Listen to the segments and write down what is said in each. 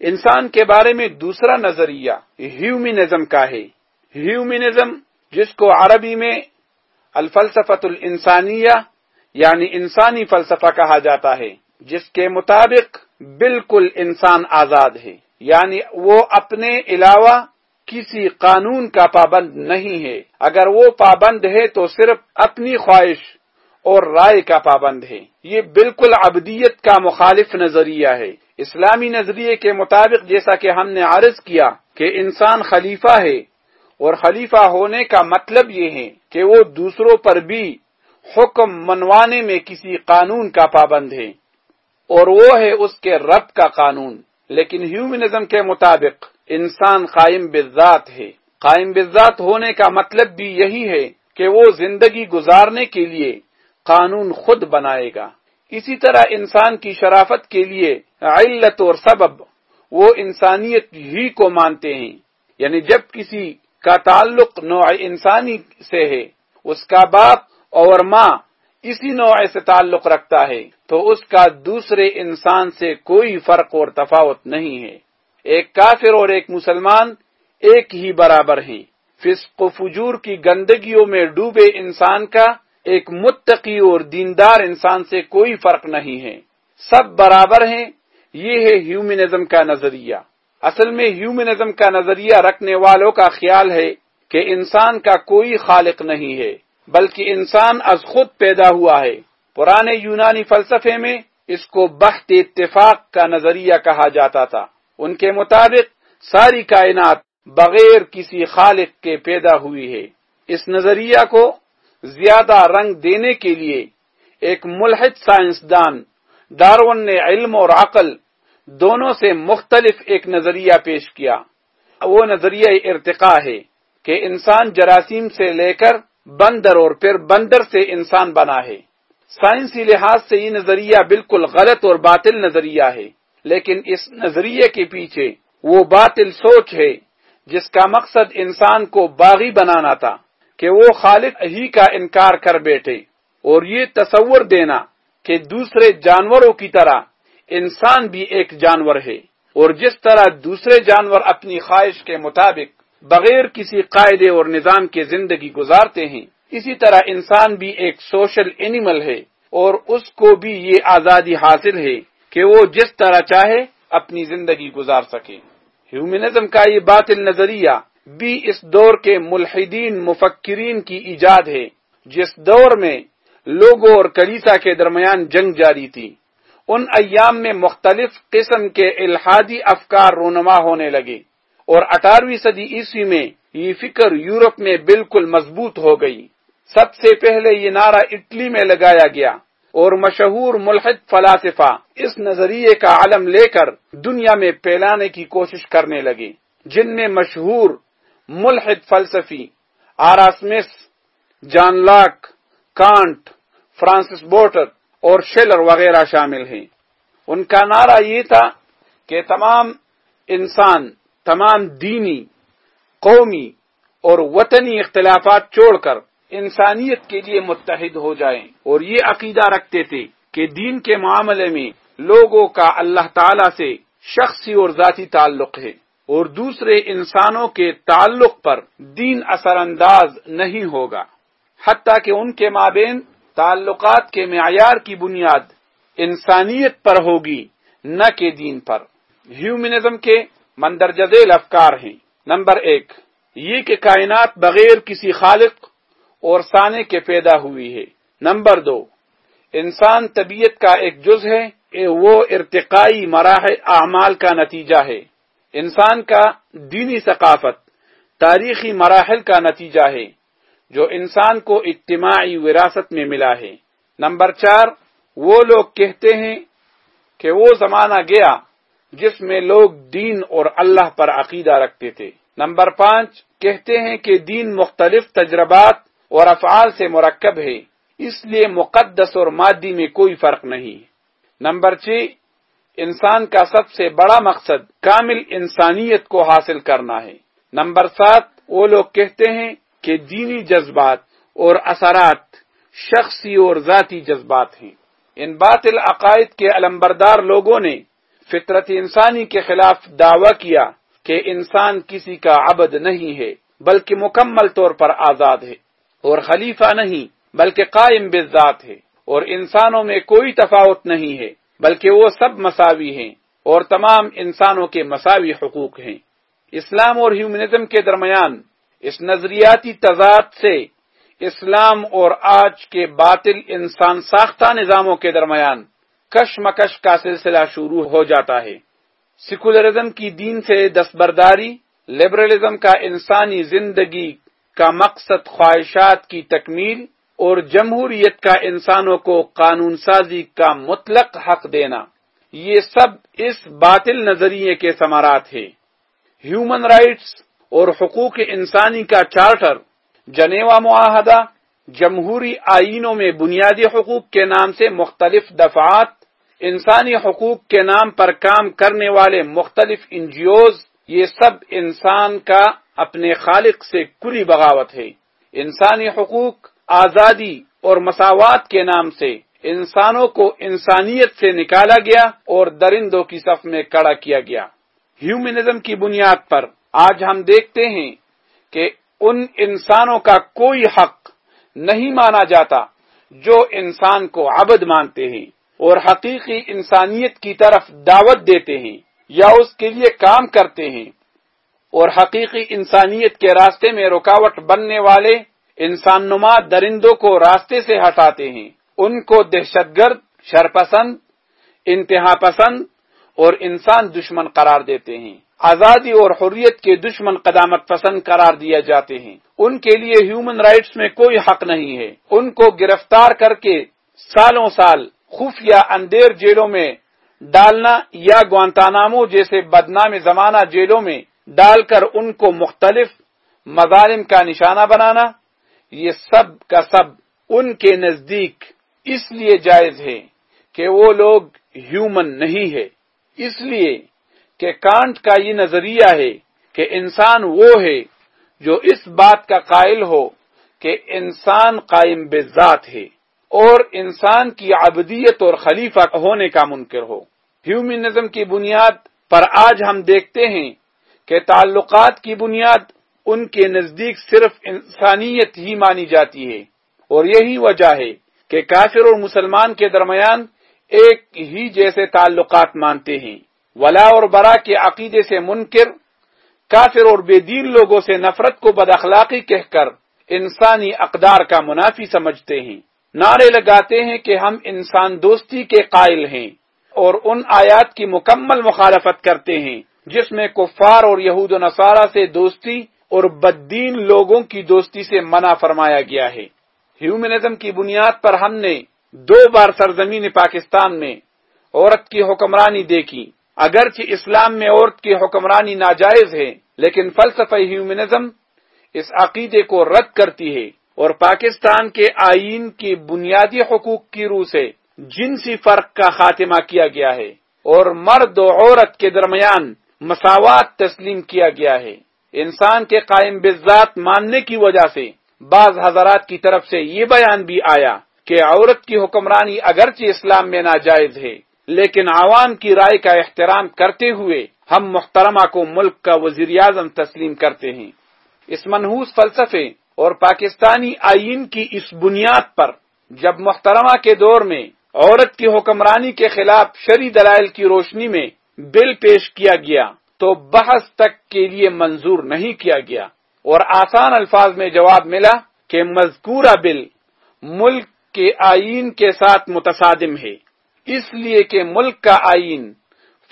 انسان کے بارے میں دوسرا نظریہ ہیومنزم کا ہے۔ ہیومنزم جس کو عربی میں الفلسفت الانسانیہ یعنی انسانی فلسفہ کہا جاتا ہے، جس کے مطابق بالکل انسان آزاد ہے۔ یعنی وہ اپنے علاوہ کسی قانون کا پابند نہیں ہے۔ اگر وہ پابند ہے تو صرف اپنی خواہش اور رائے کا پابند ہے۔ یہ بالکل ابدیت کا مخالف نظریہ ہے۔ اسلامی نظریے کے مطابق جیسا کہ ہم نے عرض کیا کہ انسان خلیفہ ہے اور خلیفہ ہونے کا مطلب یہ ہے کہ وہ دوسروں پر بھی حکم منوانے میں کسی قانون کا پابند ہے اور وہ ہے اس کے رب کا قانون۔ لیکن ہیومنزم کے مطابق انسان قائم بذات ہے۔ قائم بذات ہونے کا مطلب بھی یہی ہے کہ وہ زندگی گزارنے کے لیے قانون خود بنائے گا۔ اسی طرح انسان کی شرافت کے لیے علت اور سبب وہ انسانیت ہی کو مانتے ہیں۔ یعنی جب کسی کا تعلق نوع انسانی سے ہے، اس کا باپ اور ماں اسی نوع سے تعلق رکھتا ہے، تو اس کا دوسرے انسان سے کوئی فرق اور تفاوت نہیں ہے۔ ایک کافر اور ایک مسلمان ایک ہی برابر ہیں۔ فسق و فجور کی گندگیوں میں ڈوبے انسان کا ایک متقی اور دیندار انسان سے کوئی فرق نہیں ہے۔ سب برابر ہیں یہ ہے ہیومنزم کا نظریہ۔ اصل میں ہیومنزم کا نظریہ رکھنے والوں کا خیال ہے کہ انسان کا کوئی خالق نہیں ہے، بلکہ انسان از خود پیدا ہوا ہے۔ پرانے یونانی فلسفے میں اس کو بحت اتفاق کا نظریہ کہا جاتا تھا۔ ان کے مطابق ساری کائنات بغیر کسی خالق کے پیدا ہوئی ہے۔ اس نظریہ کو زیادہ رنگ دینے کے لیے ایک ملحد سائنسدان ڈارون نے علم اور عقل دونوں سے مختلف ایک نظریہ پیش کیا۔ وہ نظریہ ارتقاء ہے کہ انسان جراثیم سے لے کر بندر اور پھر بندر سے انسان بنا ہے۔ سائنسی لحاظ سے یہ نظریہ بالکل غلط اور باطل نظریہ ہے، لیکن اس نظریے کے پیچھے وہ باطل سوچ ہے، جس کا مقصد انسان کو باغی بنانا تھا کہ وہ خالق ہی کا انکار کر بیٹھے اور یہ تصور دینا کہ دوسرے جانوروں کی طرح انسان بھی ایک جانور ہے۔ اور جس طرح دوسرے جانور اپنی خواہش کے مطابق بغیر کسی قاعدے اور نظام کے زندگی گزارتے ہیں، اسی طرح انسان بھی ایک سوشل اینیمل ہے اور اس کو بھی یہ آزادی حاصل ہے کہ وہ جس طرح چاہے اپنی زندگی گزار سکے۔ ہیومنزم کا یہ باطل نظریہ بھی اس دور کے ملحدین، مفکرین کی ایجاد ہے، جس دور میں لوگوں اور کلیسا کے درمیان جنگ جاری تھی۔ ان ایام میں مختلف قسم کے الحادی افکار رونما ہونے لگے اور اٹھارہویں صدی عیسوی میں یہ فکر یورپ میں بالکل مضبوط ہو گئی۔ سب سے پہلے یہ نعرہ اٹلی میں لگایا گیا اور مشہور ملحد فلاسفہ اس نظریے کا علم لے کر دنیا میں پھیلانے کی کوشش کرنے لگے، جن میں مشہور ملحد فلسفی Erasmus John Locke Kant, Francis بوٹر اور شیلر وغیرہ شامل ہیں۔ ان کا نعرہ یہ تھا کہ تمام انسان، تمام دینی، قومی اور وطنی اختلافات چھوڑ کر انسانیت کے لیے متحد ہو جائیں۔ اور یہ عقیدہ رکھتے تھے کہ دین کے معاملے میں لوگوں کا اللہ تعالی سے شخصی اور ذاتی تعلق ہے۔ اور دوسرے انسانوں کے تعلق پر دین اثر انداز نہیں ہوگا۔ حتیٰ کہ ان کے مابین تعلقات کے معیار کی بنیاد انسانیت پر ہوگی، نہ کہ دین پر۔ ہیومنزم کے مندرجہ ذیل افکار ہیں۔ نمبر ایک، یہ کہ کائنات بغیر کسی خالق اور سانے کے پیدا ہوئی ہے۔ نمبر دو، انسان طبیعت کا ایک جز ہے وہ ارتقائی مراحل اعمال کا نتیجہ ہے۔ انسان کا دینی ثقافت، تاریخی مراحل کا نتیجہ ہے۔ جو انسان کو اجتماعی وراثت میں ملا ہے۔ نمبر چار، وہ لوگ کہتے ہیں کہ وہ زمانہ گیا جس میں لوگ دین اور اللہ پر عقیدہ رکھتے تھے۔ نمبر پانچ، کہتے ہیں کہ دین مختلف تجربات اور افعال سے مرکب ہے، اس لیے مقدس اور مادی میں کوئی فرق نہیں۔ نمبر چھ، انسان کا سب سے بڑا مقصد کامل انسانیت کو حاصل کرنا ہے۔ نمبر سات، وہ لوگ کہتے ہیں کہ دینی جذبات اور اثرات شخصی اور ذاتی جذبات ہیں۔ ان باطل عقائد کے علمبردار لوگوں نے فطرت انسانی کے خلاف دعویٰ کیا کہ انسان کسی کا عبد نہیں ہے، بلکہ مکمل طور پر آزاد ہے۔ اور خلیفہ نہیں، بلکہ قائم بذات ہے۔ اور انسانوں میں کوئی تفاوت نہیں ہے، بلکہ وہ سب مساوی ہیں اور تمام انسانوں کے مساوی حقوق ہیں۔ اسلام اور ہیومنزم کے درمیان اس نظریاتی تضاد سے اسلام اور آج کے باطل انسان ساختہ نظاموں کے درمیان کشمکش کا سلسلہ شروع ہو جاتا ہے۔ سیکولرزم کی دین سے دستبرداری، لبرلزم کا انسانی زندگی کا مقصد خواہشات کی تکمیل اور جمہوریت کا انسانوں کو قانون سازی کا مطلق حق دینا۔ یہ سب اس باطل نظریے کے ثمرات ہیں۔ ہیومن رائٹس اور حقوق انسانی کا چارٹر، جنیوا معاہدہ، جمہوری آئینوں میں بنیادی حقوق کے نام سے مختلف دفعات، انسانی حقوق کے نام پر کام کرنے والے مختلف انجیوز یہ سب انسان کا اپنے خالق سے کلی بغاوت ہے۔ انسانی حقوق آزادی اور مساوات کے نام سے انسانوں کو انسانیت سے نکالا گیا اور درندوں کی صف میں کڑا کیا گیا۔ ہیومنزم کی بنیاد پر آج ہم دیکھتے ہیں کہ ان انسانوں کا کوئی حق نہیں مانا جاتا جو انسان کو عبد مانتے ہیں اور حقیقی انسانیت کی طرف دعوت دیتے ہیں یا اس کے لیے کام کرتے ہیں اور حقیقی انسانیت کے راستے میں رکاوٹ بننے والے انسان نما درندوں کو راستے سے ہٹاتے ہیں۔ ان کو دہشت گرد شرپسند انتہا پسند اور انسان دشمن قرار دیتے ہیں۔ آزادی اور حریت کے دشمن قدامت پسند قرار دیا جاتے ہیں۔ ان کے لیے ہیومن رائٹس میں کوئی حق نہیں ہے۔ ان کو گرفتار کر کے سالوں سال خفیہ اندیر جیلوں میں ڈالنا یا گوانتانامو جیسے بدنام زمانہ جیلوں میں ڈال کر ان کو مختلف مظالم کا نشانہ بنانا، یہ سب کا سب ان کے نزدیک اس لیے جائز ہے کہ وہ لوگ ہیومن نہیں ہے اس لیے کہ کانٹ کا یہ نظریہ ہے کہ انسان وہ ہے جو اس بات کا قائل ہو کہ انسان قائم بذات ہے اور انسان کی عبدیت اور خلیفہ ہونے کا منکر ہو۔ ہیومنزم کی بنیاد پر آج ہم دیکھتے ہیں کہ تعلقات کی بنیاد ان کے نزدیک صرف انسانیت ہی مانی جاتی ہے۔ اور یہی وجہ ہے کہ کافر اور مسلمان کے درمیان ایک ہی جیسے تعلقات مانتے ہیں۔ ولا اور برا کے عقیدے سے منکر، کافر اور بے دین لوگوں سے نفرت کو بد اخلاقی کہہ کر انسانی اقدار کا منافی سمجھتے ہیں۔ نعرے لگاتے ہیں کہ ہم انسان دوستی کے قائل ہیں اور ان آیات کی مکمل مخالفت کرتے ہیں، جس میں کفار اور یہود و نصارہ سے دوستی اور بددین لوگوں کی دوستی سے منع فرمایا گیا ہے۔ ہیومنزم کی بنیاد پر ہم نے دو بار سرزمین پاکستان میں عورت کی حکمرانی دیکھی۔ اگرچہ اسلام میں عورت کی حکمرانی ناجائز ہے، لیکن فلسفہ ہیومنزم اس عقیدے کو رد کرتی ہے اور پاکستان کے آئین کی بنیادی حقوق کی روح سے جنسی فرق کا خاتمہ کیا گیا ہے اور مرد و عورت کے درمیان مساوات تسلیم کیا گیا ہے۔ انسان کے قائم بذات ماننے کی وجہ سے بعض حضرات کی طرف سے یہ بیان بھی آیا کہ عورت کی حکمرانی اگرچہ اسلام میں ناجائز ہے لیکن عوام کی رائے کا احترام کرتے ہوئے ہم محترمہ کو ملک کا وزیر اعظم تسلیم کرتے ہیں۔ اس منحوس فلسفے اور پاکستانی آئین کی اس بنیاد پر جب محترمہ کے دور میں عورت کی حکمرانی کے خلاف شری دلائل کی روشنی میں بل پیش کیا گیا تو بحث تک کے لیے منظور نہیں کیا گیا اور آسان الفاظ میں جواب ملا کہ مذکورہ بل ملک کے آئین کے ساتھ متصادم ہے۔ اس لیے کہ ملک کا آئین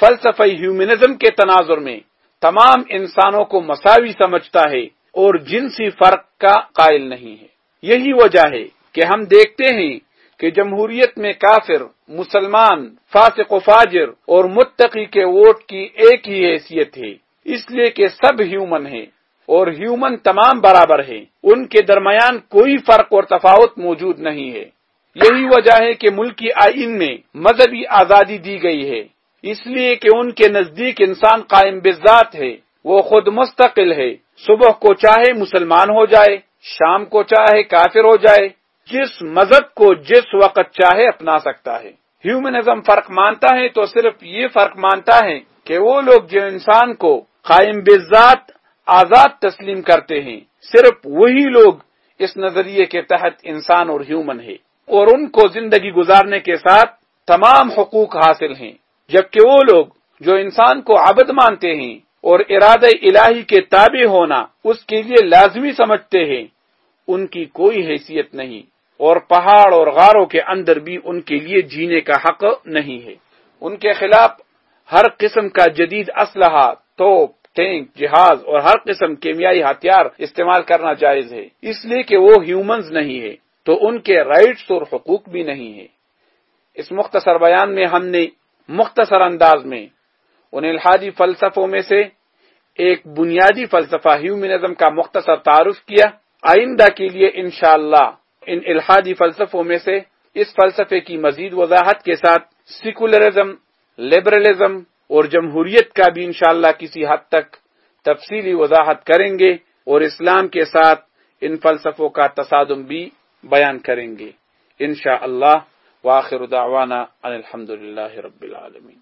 فلسفہ ہیومنزم کے تناظر میں تمام انسانوں کو مساوی سمجھتا ہے اور جنسی فرق کا قائل نہیں ہے۔ یہی وجہ ہے کہ ہم دیکھتے ہیں کہ جمہوریت میں کافر، مسلمان، فاسق و فاجر اور متقی کے ووٹ کی ایک ہی حیثیت ہے۔ اس لیے کہ سب ہیومن ہیں اور ہیومن تمام برابر ہیں۔ ان کے درمیان کوئی فرق اور تفاوت موجود نہیں ہے۔ یہی وجہ ہے کہ ملکی آئین میں مذہبی آزادی دی گئی ہے۔ اس لیے کہ ان کے نزدیک انسان قائم بذات ہے۔ وہ خود مستقل ہے۔ صبح کو چاہے مسلمان ہو جائے، شام کو چاہے کافر ہو جائے، جس مذہب کو جس وقت چاہے اپنا سکتا ہے۔ ہیومنزم فرق مانتا ہے تو صرف یہ فرق مانتا ہے کہ وہ لوگ جو انسان کو قائم بذات آزاد تسلیم کرتے ہیں، صرف وہی لوگ اس نظریے کے تحت انسان اور ہیومن ہے اور ان کو زندگی گزارنے کے ساتھ تمام حقوق حاصل ہیں۔ جبکہ وہ لوگ جو انسان کو عبد مانتے ہیں اور ارادہ الہی کے تابع ہونا اس کے لیے لازمی سمجھتے ہیں، ان کی کوئی حیثیت نہیں۔ اور پہاڑ اور غاروں کے اندر بھی ان کے لیے جینے کا حق نہیں ہے۔ ان کے خلاف ہر قسم کا جدید اسلحہ، توپ، ٹینک، جہاز اور ہر قسم کیمیائی ہتھیار استعمال کرنا جائز ہے۔ اس لیے کہ وہ ہیومنز نہیں ہے تو ان کے رائٹس اور حقوق بھی نہیں ہے اس مختصر بیان میں ہم نے مختصر انداز میں ان الحادی فلسفوں میں سے ایک بنیادی فلسفہ ہیومنزم کا مختصر تعارف کیا۔ آئندہ کے لیے انشاءاللہ ان الحادی فلسفوں میں سے اس فلسفے کی مزید وضاحت کے ساتھ سیکولرزم، لبرلزم اور جمہوریت کا بھی انشاءاللہ کسی حد تک تفصیلی وضاحت کریں گے اور اسلام کے ساتھ ان فلسفوں کا تصادم بھی بیان کریں گے۔ انشاءاللہ واخر دعوانا ان الحمد للہ رب العالمین۔